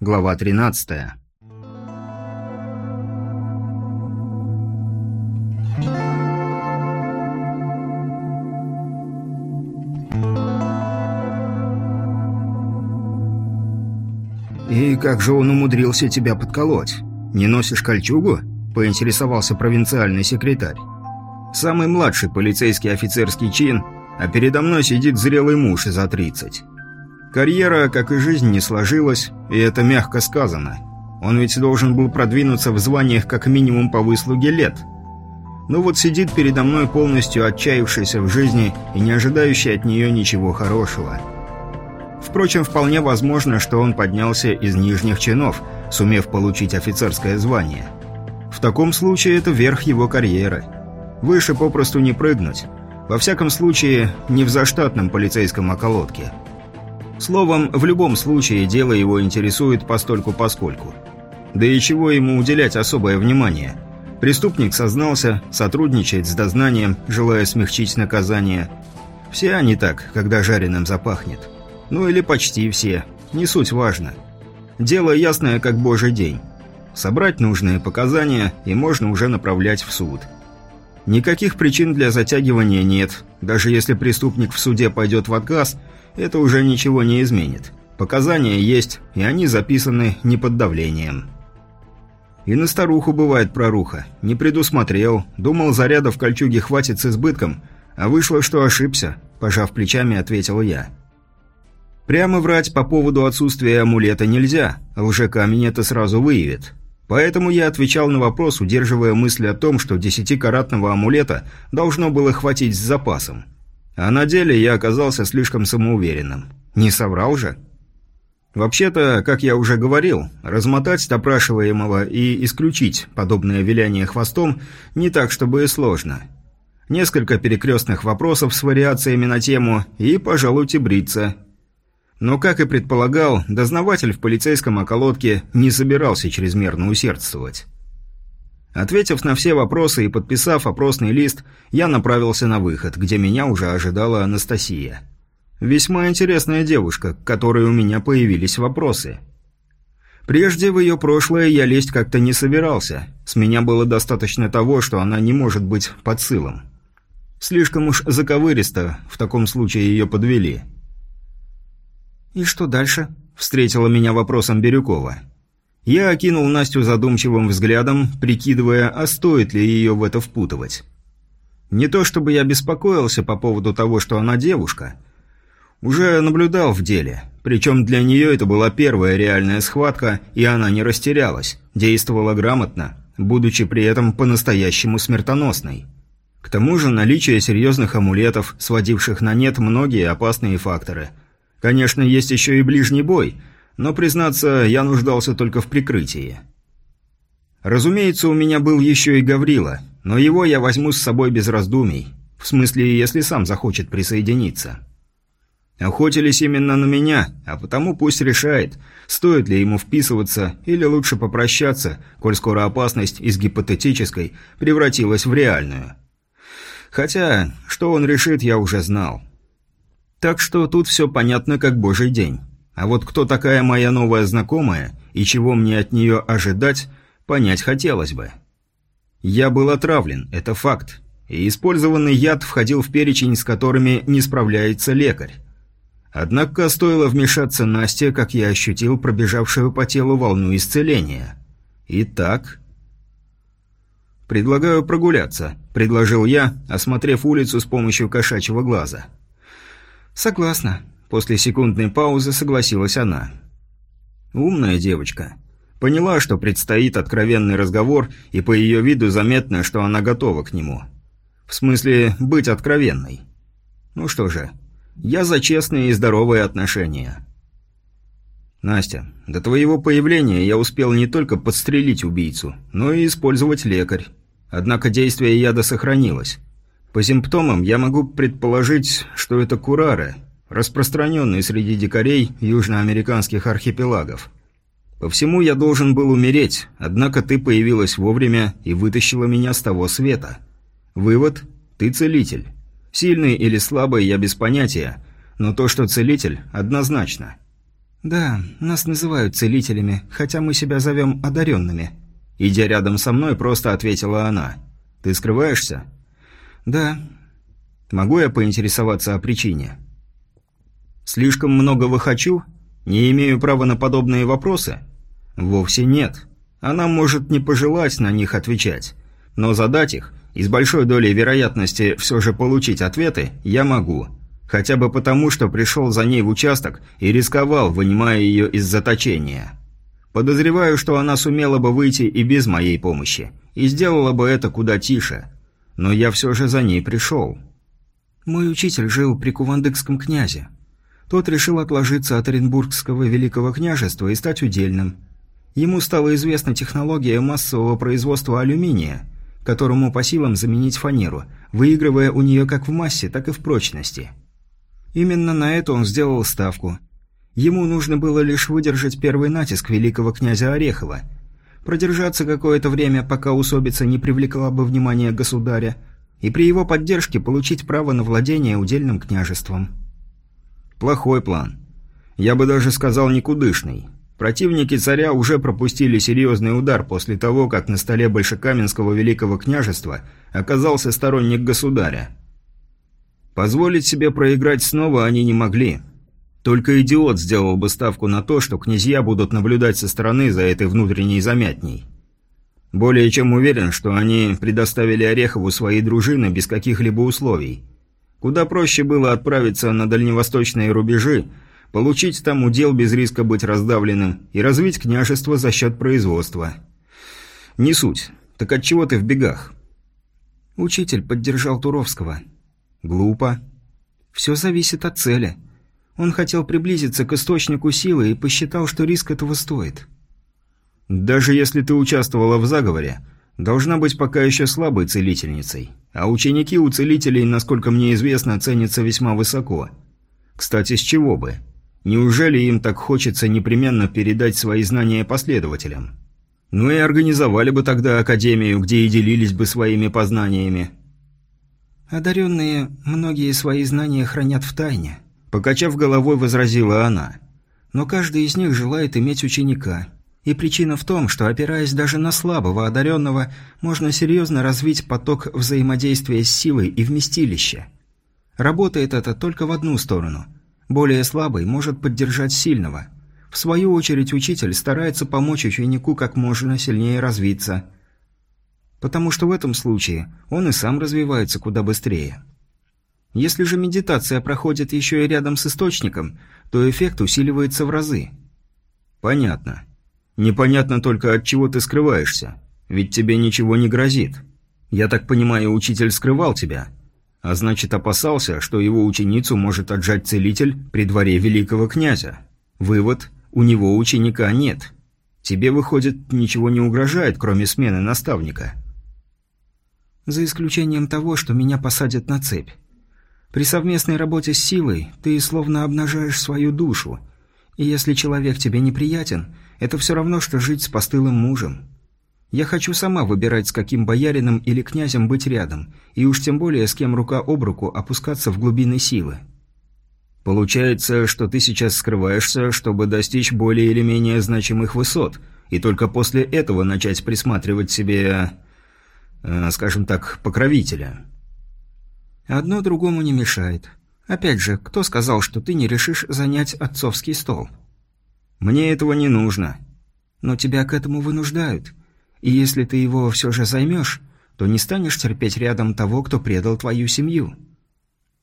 Глава 13. «И как же он умудрился тебя подколоть? Не носишь кольчугу?» – поинтересовался провинциальный секретарь. «Самый младший полицейский офицерский чин, а передо мной сидит зрелый муж за 30. Карьера, как и жизнь, не сложилась, и это мягко сказано. Он ведь должен был продвинуться в званиях как минимум по выслуге лет. Но вот сидит передо мной полностью отчаявшийся в жизни и не ожидающий от нее ничего хорошего». Впрочем, вполне возможно, что он поднялся из нижних чинов, сумев получить офицерское звание. В таком случае это верх его карьеры. Выше попросту не прыгнуть. Во всяком случае, не в заштатном полицейском околотке. Словом, в любом случае дело его интересует постольку-поскольку. Да и чего ему уделять особое внимание? Преступник сознался, сотрудничает с дознанием, желая смягчить наказание. Все они так, когда жареным запахнет. Ну или почти все. Не суть важно. Дело ясное, как божий день. Собрать нужные показания, и можно уже направлять в суд. Никаких причин для затягивания нет. Даже если преступник в суде пойдет в отказ, это уже ничего не изменит. Показания есть, и они записаны не под давлением. И на старуху бывает проруха. Не предусмотрел, думал, заряда в кольчуге хватит с избытком, а вышло, что ошибся, пожав плечами, ответил я. Прямо врать по поводу отсутствия амулета нельзя, лжекамень это сразу выявит. Поэтому я отвечал на вопрос, удерживая мысль о том, что десятикаратного амулета должно было хватить с запасом. А на деле я оказался слишком самоуверенным. Не соврал же? Вообще-то, как я уже говорил, размотать допрашиваемого и исключить подобное виляние хвостом не так, чтобы и сложно. Несколько перекрестных вопросов с вариациями на тему и, пожалуйте, бриться – но, как и предполагал, дознаватель в полицейском околотке не собирался чрезмерно усердствовать. Ответив на все вопросы и подписав опросный лист, я направился на выход, где меня уже ожидала Анастасия. Весьма интересная девушка, к которой у меня появились вопросы. Прежде в ее прошлое я лезть как-то не собирался. С меня было достаточно того, что она не может быть подсылом. Слишком уж заковыристо в таком случае ее подвели. «И что дальше?» – встретила меня вопросом Бирюкова. Я окинул Настю задумчивым взглядом, прикидывая, а стоит ли ее в это впутывать. Не то чтобы я беспокоился по поводу того, что она девушка. Уже наблюдал в деле. Причем для нее это была первая реальная схватка, и она не растерялась, действовала грамотно, будучи при этом по-настоящему смертоносной. К тому же наличие серьезных амулетов, сводивших на нет многие опасные факторы – Конечно, есть еще и ближний бой, но, признаться, я нуждался только в прикрытии. Разумеется, у меня был еще и Гаврила, но его я возьму с собой без раздумий. В смысле, если сам захочет присоединиться. Охотились именно на меня, а потому пусть решает, стоит ли ему вписываться или лучше попрощаться, коль скоро опасность из гипотетической превратилась в реальную. Хотя, что он решит, я уже знал. Так что тут все понятно как божий день. А вот кто такая моя новая знакомая и чего мне от нее ожидать, понять хотелось бы. Я был отравлен, это факт. И использованный яд входил в перечень, с которыми не справляется лекарь. Однако стоило вмешаться Насте, как я ощутил пробежавшую по телу волну исцеления. Итак... «Предлагаю прогуляться», — предложил я, осмотрев улицу с помощью кошачьего глаза. «Согласна», – после секундной паузы согласилась она. «Умная девочка. Поняла, что предстоит откровенный разговор, и по ее виду заметно, что она готова к нему. В смысле, быть откровенной. Ну что же, я за честные и здоровые отношения». «Настя, до твоего появления я успел не только подстрелить убийцу, но и использовать лекарь. Однако действие яда сохранилось. По симптомам я могу предположить, что это курары, распространенные среди дикарей южноамериканских архипелагов. По всему я должен был умереть, однако ты появилась вовремя и вытащила меня с того света. Вывод – ты целитель. Сильный или слабый я без понятия, но то, что целитель – однозначно. «Да, нас называют целителями, хотя мы себя зовем одаренными». Идя рядом со мной, просто ответила она. «Ты скрываешься?» «Да». «Могу я поинтересоваться о причине?» «Слишком многого хочу? Не имею права на подобные вопросы?» «Вовсе нет. Она может не пожелать на них отвечать. Но задать их и с большой долей вероятности все же получить ответы я могу. Хотя бы потому, что пришел за ней в участок и рисковал, вынимая ее из заточения. Подозреваю, что она сумела бы выйти и без моей помощи, и сделала бы это куда тише. Но я все же за ней пришел. Мой учитель жил при Кувандыкском князе. Тот решил отложиться от Оренбургского великого княжества и стать удельным. Ему стала известна технология массового производства алюминия, которому по силам заменить фанеру, выигрывая у нее как в массе, так и в прочности – Именно на это он сделал ставку. Ему нужно было лишь выдержать первый натиск великого князя Орехова, продержаться какое-то время, пока усобица не привлекла бы внимание государя, и при его поддержке получить право на владение удельным княжеством. Плохой план. Я бы даже сказал никудышный. Противники царя уже пропустили серьезный удар после того, как на столе Большекаменского великого княжества оказался сторонник государя. Позволить себе проиграть снова они не могли. Только идиот сделал бы ставку на то, что князья будут наблюдать со стороны за этой внутренней замятней. Более чем уверен, что они предоставили Орехову свои дружины без каких-либо условий. Куда проще было отправиться на дальневосточные рубежи, получить там удел без риска быть раздавленным и развить княжество за счет производства. Не суть. Так отчего ты в бегах? Учитель поддержал Туровского. Глупо. Все зависит от цели. Он хотел приблизиться к источнику силы и посчитал, что риск этого стоит. Даже если ты участвовала в заговоре, должна быть пока еще слабой целительницей. А ученики у целителей, насколько мне известно, ценятся весьма высоко. Кстати, с чего бы? Неужели им так хочется непременно передать свои знания последователям? Ну и организовали бы тогда академию, где и делились бы своими познаниями. «Одаренные многие свои знания хранят в тайне», – покачав головой, возразила она. «Но каждый из них желает иметь ученика. И причина в том, что, опираясь даже на слабого одаренного, можно серьезно развить поток взаимодействия с силой и вместилища. Работает это только в одну сторону. Более слабый может поддержать сильного. В свою очередь учитель старается помочь ученику как можно сильнее развиться – потому что в этом случае он и сам развивается куда быстрее. Если же медитация проходит еще и рядом с источником, то эффект усиливается в разы. Понятно. Непонятно только, от чего ты скрываешься. Ведь тебе ничего не грозит. Я так понимаю, учитель скрывал тебя. А значит, опасался, что его ученицу может отжать целитель при дворе великого князя. Вывод – у него ученика нет. Тебе, выходит, ничего не угрожает, кроме смены наставника. За исключением того, что меня посадят на цепь. При совместной работе с силой ты словно обнажаешь свою душу. И если человек тебе неприятен, это все равно, что жить с постылым мужем. Я хочу сама выбирать, с каким боярином или князем быть рядом, и уж тем более с кем рука об руку опускаться в глубины силы. Получается, что ты сейчас скрываешься, чтобы достичь более или менее значимых высот, и только после этого начать присматривать себе э, скажем так, покровителя. Одно другому не мешает. Опять же, кто сказал, что ты не решишь занять отцовский стол? Мне этого не нужно. Но тебя к этому вынуждают. И если ты его все же займешь, то не станешь терпеть рядом того, кто предал твою семью.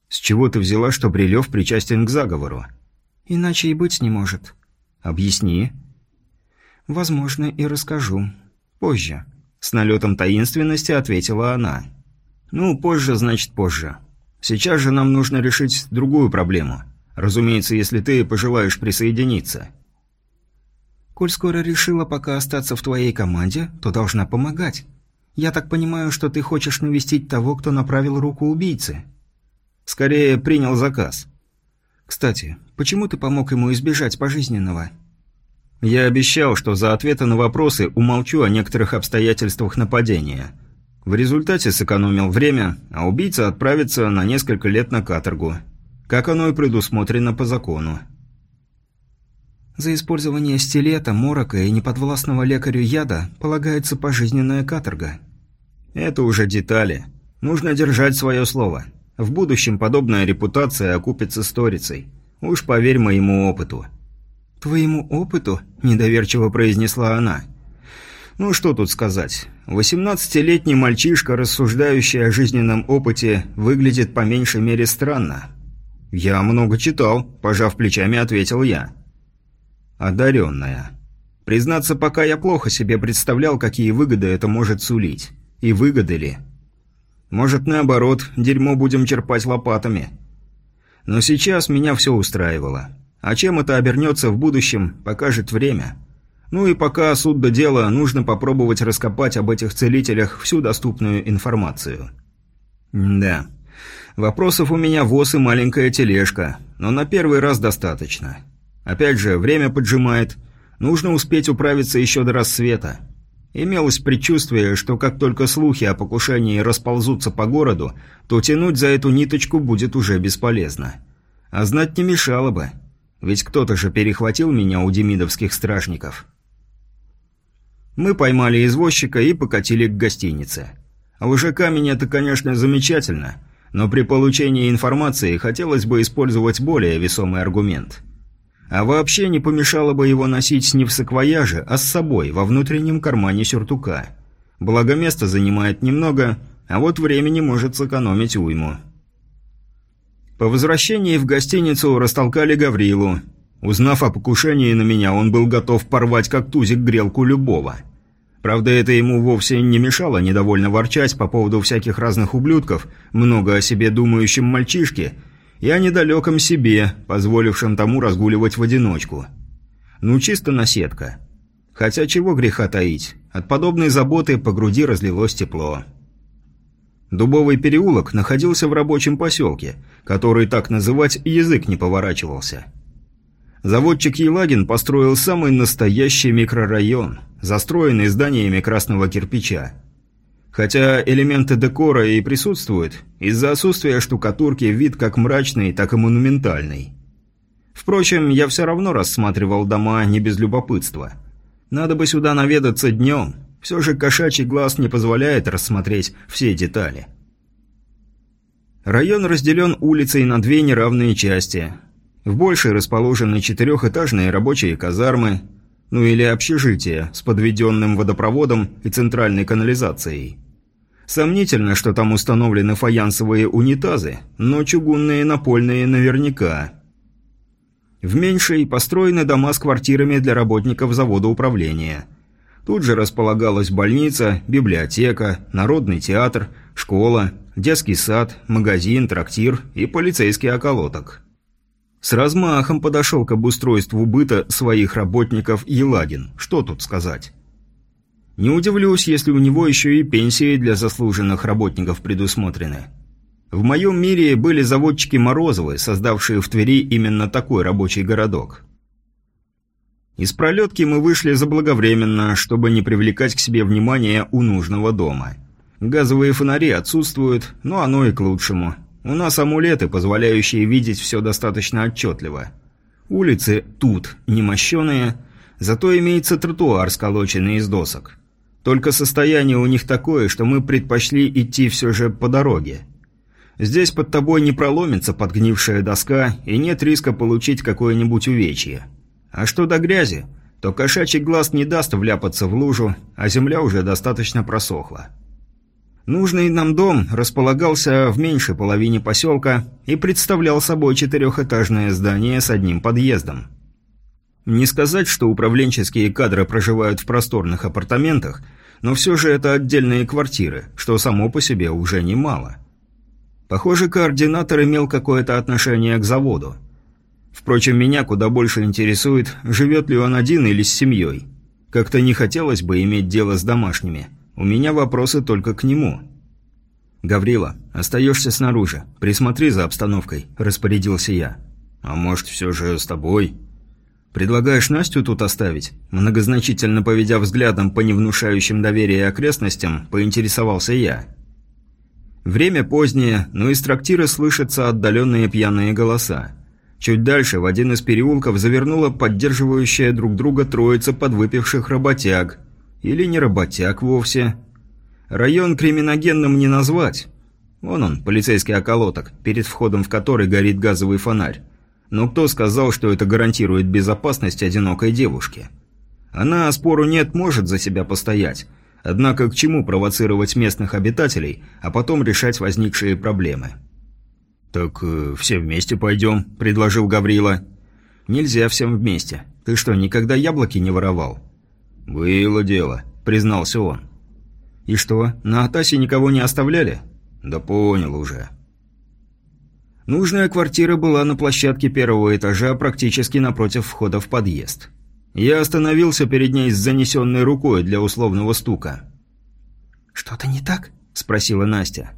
С чего ты взяла, что Брилев причастен к заговору? Иначе и быть не может. Объясни. Возможно, и расскажу. Позже. С налетом таинственности ответила она. «Ну, позже, значит, позже. Сейчас же нам нужно решить другую проблему. Разумеется, если ты пожелаешь присоединиться». «Коль скоро решила пока остаться в твоей команде, то должна помогать. Я так понимаю, что ты хочешь навестить того, кто направил руку убийцы?» «Скорее, принял заказ». «Кстати, почему ты помог ему избежать пожизненного?» Я обещал, что за ответы на вопросы умолчу о некоторых обстоятельствах нападения. В результате сэкономил время, а убийца отправится на несколько лет на каторгу. Как оно и предусмотрено по закону. За использование стилета, морока и неподвластного лекарю яда полагается пожизненная каторга. Это уже детали. Нужно держать свое слово. В будущем подобная репутация окупится сторицей. Уж поверь моему опыту. «Твоему опыту?» – недоверчиво произнесла она. «Ну что тут сказать. Восемнадцатилетний мальчишка, рассуждающий о жизненном опыте, выглядит по меньшей мере странно». «Я много читал», – пожав плечами, ответил я. «Одаренная. Признаться, пока я плохо себе представлял, какие выгоды это может сулить. И выгоды ли? Может, наоборот, дерьмо будем черпать лопатами. Но сейчас меня все устраивало. А чем это обернется в будущем, покажет время. Ну и пока суд до дела, нужно попробовать раскопать об этих целителях всю доступную информацию. Да. Вопросов у меня воз и маленькая тележка, но на первый раз достаточно. Опять же, время поджимает. Нужно успеть управиться еще до рассвета. Имелось предчувствие, что как только слухи о покушении расползутся по городу, то тянуть за эту ниточку будет уже бесполезно. А знать не мешало бы. Ведь кто-то же перехватил меня у демидовских стражников. Мы поймали извозчика и покатили к гостинице. А уже камень это, конечно, замечательно, но при получении информации хотелось бы использовать более весомый аргумент. А вообще не помешало бы его носить не в саквояже, а с собой, во внутреннем кармане сюртука. Благо место занимает немного, а вот времени может сэкономить уйму. По возвращении в гостиницу растолкали Гаврилу. Узнав о покушении на меня, он был готов порвать как тузик грелку любого. Правда, это ему вовсе не мешало недовольно ворчать по поводу всяких разных ублюдков, много о себе думающим мальчишке и о недалеком себе, позволившем тому разгуливать в одиночку. Ну, чисто наседка. Хотя чего греха таить, от подобной заботы по груди разлилось тепло. Дубовый переулок находился в рабочем поселке, который так называть язык не поворачивался. Заводчик Елагин построил самый настоящий микрорайон, застроенный зданиями красного кирпича. Хотя элементы декора и присутствуют, из-за отсутствия штукатурки вид как мрачный, так и монументальный. Впрочем, я все равно рассматривал дома не без любопытства. Надо бы сюда наведаться днем, все же кошачий глаз не позволяет рассмотреть все детали. Район разделен улицей на две неравные части. В большей расположены четырехэтажные рабочие казармы, ну или общежития с подведенным водопроводом и центральной канализацией. Сомнительно, что там установлены фаянсовые унитазы, но чугунные напольные наверняка. В меньшей построены дома с квартирами для работников завода управления – Тут же располагалась больница, библиотека, народный театр, школа, детский сад, магазин, трактир и полицейский околоток. С размахом подошел к обустройству быта своих работников Елагин. Что тут сказать? Не удивлюсь, если у него еще и пенсии для заслуженных работников предусмотрены. В моем мире были заводчики Морозовы, создавшие в Твери именно такой рабочий городок. Из пролетки мы вышли заблаговременно, чтобы не привлекать к себе внимания у нужного дома. Газовые фонари отсутствуют, но оно и к лучшему. У нас амулеты, позволяющие видеть все достаточно отчетливо. Улицы тут не мощеные, зато имеется тротуар, сколоченный из досок. Только состояние у них такое, что мы предпочли идти все же по дороге. Здесь под тобой не проломится подгнившая доска и нет риска получить какое-нибудь увечье. А что до грязи, то кошачий глаз не даст вляпаться в лужу, а земля уже достаточно просохла. Нужный нам дом располагался в меньшей половине поселка и представлял собой четырехэтажное здание с одним подъездом. Не сказать, что управленческие кадры проживают в просторных апартаментах, но все же это отдельные квартиры, что само по себе уже немало. Похоже, координатор имел какое-то отношение к заводу. Впрочем, меня куда больше интересует, живет ли он один или с семьей. Как-то не хотелось бы иметь дело с домашними. У меня вопросы только к нему. «Гаврила, остаешься снаружи. Присмотри за обстановкой», – распорядился я. «А может, все же с тобой?» «Предлагаешь Настю тут оставить?» Многозначительно поведя взглядом по невнушающим доверия окрестностям, поинтересовался я. Время позднее, но из трактира слышатся отдаленные пьяные голоса. Чуть дальше в один из переулков завернула поддерживающая друг друга троица подвыпивших работяг. Или не работяг вовсе. Район криминогенным не назвать. Вон он, полицейский околоток, перед входом в который горит газовый фонарь. Но кто сказал, что это гарантирует безопасность одинокой девушки? Она, спору нет, может за себя постоять. Однако к чему провоцировать местных обитателей, а потом решать возникшие проблемы? «Так э, все вместе пойдем», — предложил Гаврила. «Нельзя всем вместе. Ты что, никогда яблоки не воровал?» «Было дело», — признался он. «И что, на Атасе никого не оставляли?» «Да понял уже». Нужная квартира была на площадке первого этажа, практически напротив входа в подъезд. Я остановился перед ней с занесенной рукой для условного стука. «Что-то не так?» – спросила Настя.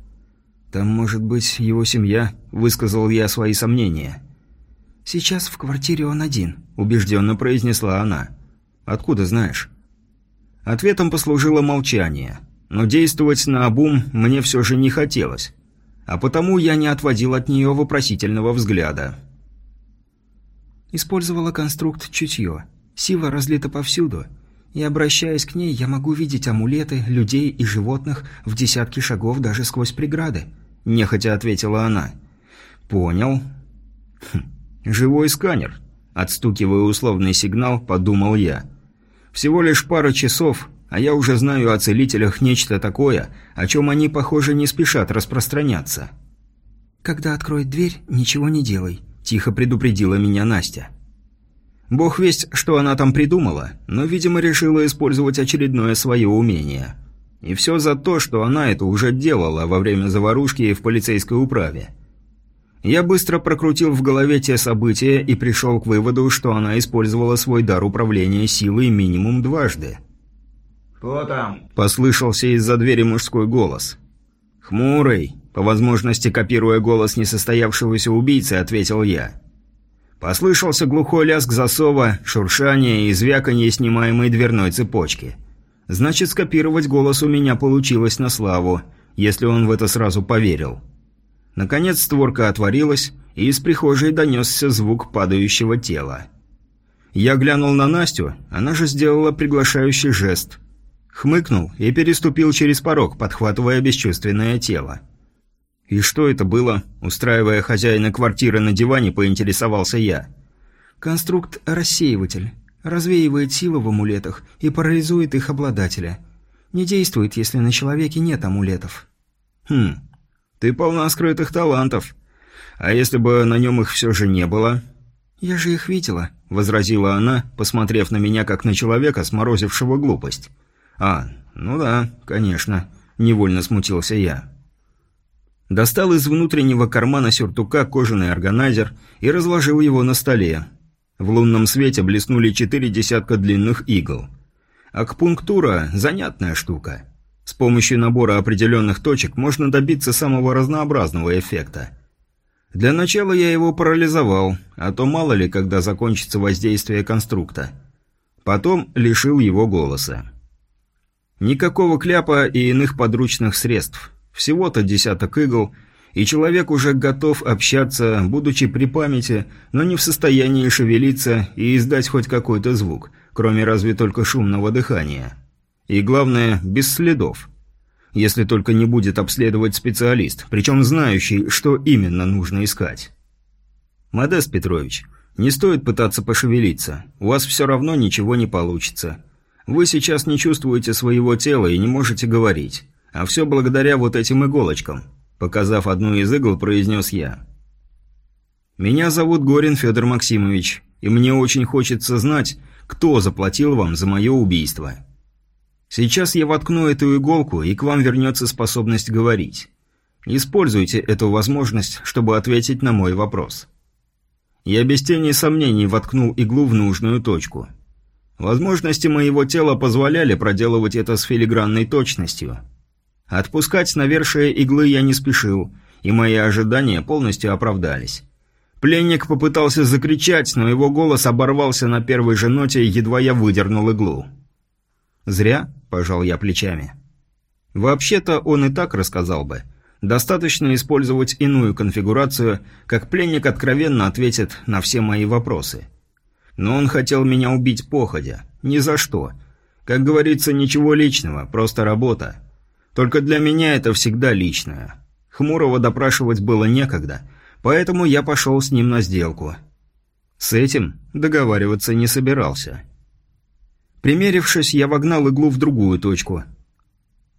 «Там может быть его семья», – высказал я свои сомнения. «Сейчас в квартире он один», – убежденно произнесла она. «Откуда знаешь?» Ответом послужило молчание, но действовать на обум мне все же не хотелось а потому я не отводил от нее вопросительного взгляда. Использовала конструкт чутье. Сила разлита повсюду, и, обращаясь к ней, я могу видеть амулеты, людей и животных в десятки шагов даже сквозь преграды. Нехотя ответила она. «Понял». Хм, «Живой сканер», — отстукивая условный сигнал, подумал я. «Всего лишь пара часов, а я уже знаю о целителях нечто такое, о чем они, похоже, не спешат распространяться. «Когда откроет дверь, ничего не делай», – тихо предупредила меня Настя. Бог весть, что она там придумала, но, видимо, решила использовать очередное свое умение. И все за то, что она это уже делала во время заварушки в полицейской управе. Я быстро прокрутил в голове те события и пришел к выводу, что она использовала свой дар управления силой минимум дважды – «Кто там?» – послышался из-за двери мужской голос. «Хмурый», – по возможности копируя голос несостоявшегося убийцы, ответил я. Послышался глухой лязг засова, шуршание и звяканье снимаемой дверной цепочки. Значит, скопировать голос у меня получилось на славу, если он в это сразу поверил. Наконец створка отворилась, и из прихожей донесся звук падающего тела. Я глянул на Настю, она же сделала приглашающий жест – Хмыкнул и переступил через порог, подхватывая бесчувственное тело. «И что это было?» – устраивая хозяина квартиры на диване, поинтересовался я. «Конструкт-рассеиватель. Развеивает силы в амулетах и парализует их обладателя. Не действует, если на человеке нет амулетов». «Хм, ты полна скрытых талантов. А если бы на нем их все же не было?» «Я же их видела», – возразила она, посмотрев на меня как на человека, сморозившего глупость. «А, ну да, конечно», – невольно смутился я. Достал из внутреннего кармана сюртука кожаный органайзер и разложил его на столе. В лунном свете блеснули четыре десятка длинных игл. Акпунктура – занятная штука. С помощью набора определенных точек можно добиться самого разнообразного эффекта. Для начала я его парализовал, а то мало ли, когда закончится воздействие конструкта. Потом лишил его голоса. Никакого кляпа и иных подручных средств. Всего-то десяток игл, и человек уже готов общаться, будучи при памяти, но не в состоянии шевелиться и издать хоть какой-то звук, кроме разве только шумного дыхания. И главное, без следов. Если только не будет обследовать специалист, причем знающий, что именно нужно искать. «Модест Петрович, не стоит пытаться пошевелиться, у вас все равно ничего не получится. Вы сейчас не чувствуете своего тела и не можете говорить. А все благодаря вот этим иголочкам», – показав одну из игл, произнес я. «Меня зовут Горин Федор Максимович, и мне очень хочется знать, кто заплатил вам за мое убийство. Сейчас я воткну эту иголку, и к вам вернется способность говорить. Используйте эту возможность, чтобы ответить на мой вопрос». Я без тени сомнений воткнул иглу в нужную точку – Возможности моего тела позволяли проделывать это с филигранной точностью. Отпускать навершие иглы я не спешил, и мои ожидания полностью оправдались. Пленник попытался закричать, но его голос оборвался на первой же ноте, едва я выдернул иглу. «Зря», – пожал я плечами. «Вообще-то он и так рассказал бы. Достаточно использовать иную конфигурацию, как пленник откровенно ответит на все мои вопросы. Но он хотел меня убить походя. Ни за что. Как говорится, ничего личного, просто работа. Только для меня это всегда личное. Хмурого допрашивать было некогда, поэтому я пошел с ним на сделку. С этим договариваться не собирался. Примерившись, я вогнал иглу в другую точку.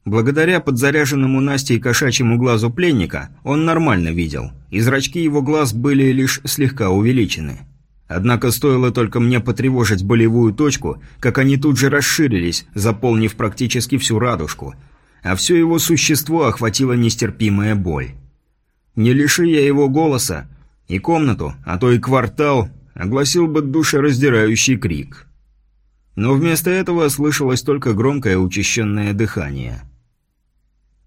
Благодаря подзаряженному Настей кошачьему глазу пленника, он нормально видел, и зрачки его глаз были лишь слегка увеличены. Однако стоило только мне потревожить болевую точку, как они тут же расширились, заполнив практически всю радужку – а все его существо охватила нестерпимая боль. Не лиши я его голоса, и комнату, а то и квартал, огласил бы душераздирающий крик. Но вместо этого слышалось только громкое учащенное дыхание.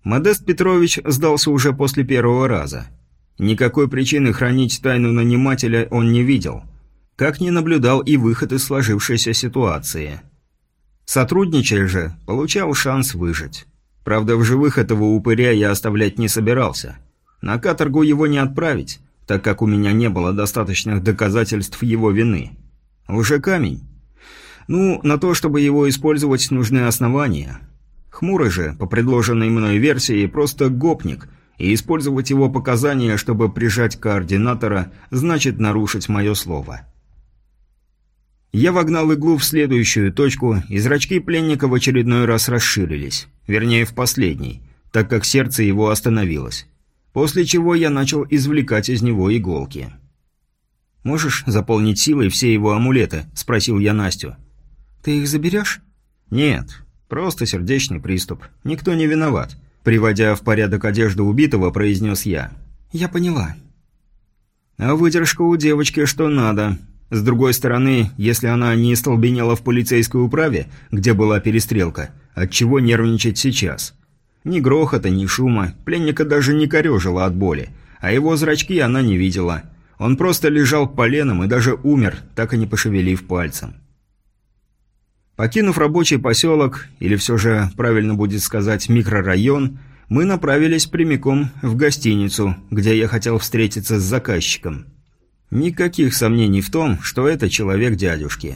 Модест Петрович сдался уже после первого раза. Никакой причины хранить тайну нанимателя он не видел, как не наблюдал и выход из сложившейся ситуации. Сотрудничая же, получал шанс выжить. Правда, в живых этого упыря я оставлять не собирался. На каторгу его не отправить, так как у меня не было достаточных доказательств его вины. Уже. Ну, на то, чтобы его использовать, нужны основания. Хмурый же, по предложенной мной версии, просто гопник, и использовать его показания, чтобы прижать координатора, значит нарушить мое слово. Я вогнал иглу в следующую точку, и зрачки пленника в очередной раз расширились. Вернее, в последний, так как сердце его остановилось. После чего я начал извлекать из него иголки. «Можешь заполнить силой все его амулеты?» – спросил я Настю. «Ты их заберешь?» «Нет, просто сердечный приступ. Никто не виноват», – приводя в порядок одежду убитого, произнес я. «Я поняла». «А выдержка у девочки что надо», с другой стороны, если она не столбенела в полицейской управе, где была перестрелка, отчего нервничать сейчас? Ни грохота, ни шума, пленника даже не корежило от боли, а его зрачки она не видела. Он просто лежал поленом и даже умер, так и не пошевелив пальцем. Покинув рабочий поселок, или все же правильно будет сказать микрорайон, мы направились прямиком в гостиницу, где я хотел встретиться с заказчиком – Никаких сомнений в том, что это человек дядюшки.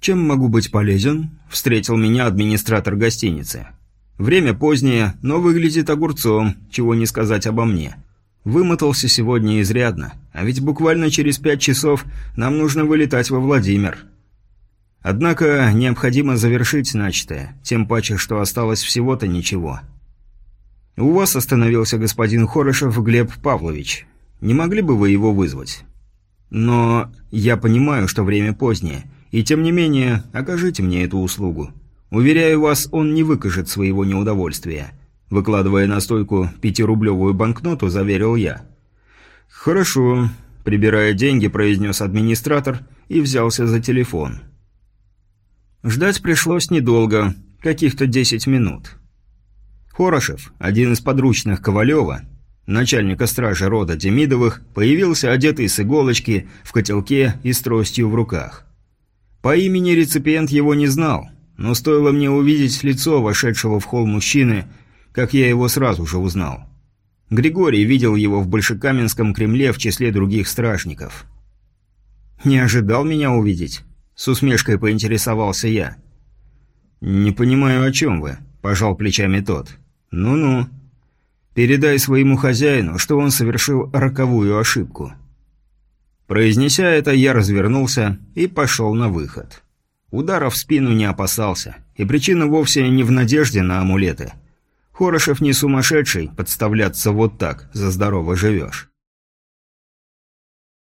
«Чем могу быть полезен?» – встретил меня администратор гостиницы. «Время позднее, но выглядит огурцом, чего не сказать обо мне. Вымотался сегодня изрядно, а ведь буквально через пять часов нам нужно вылетать во Владимир. Однако необходимо завершить начатое, тем паче, что осталось всего-то ничего». «У вас остановился господин Хорошев Глеб Павлович. Не могли бы вы его вызвать? Но я понимаю, что время позднее, и тем не менее, окажите мне эту услугу. Уверяю вас, он не выкажет своего неудовольствия. Выкладывая на стойку пятирублевую банкноту, заверил я. «Хорошо», – прибирая деньги, произнес администратор и взялся за телефон. Ждать пришлось недолго, каких-то десять минут. Хорошев, один из подручных Ковалева, начальника стражи рода Демидовых, появился одетый с иголочки, в котелке и с тростью в руках. По имени реципиент его не знал, но стоило мне увидеть лицо вошедшего в холл мужчины, как я его сразу же узнал. Григорий видел его в Большекаменском Кремле в числе других стражников. «Не ожидал меня увидеть?» – с усмешкой поинтересовался я. «Не понимаю, о чем вы», – пожал плечами тот. «Ну-ну». Передай своему хозяину, что он совершил роковую ошибку». Произнеся это, я развернулся и пошел на выход. Удара в спину не опасался, и причина вовсе не в надежде на амулеты. Хорошев не сумасшедший, подставляться вот так, за здорово живешь.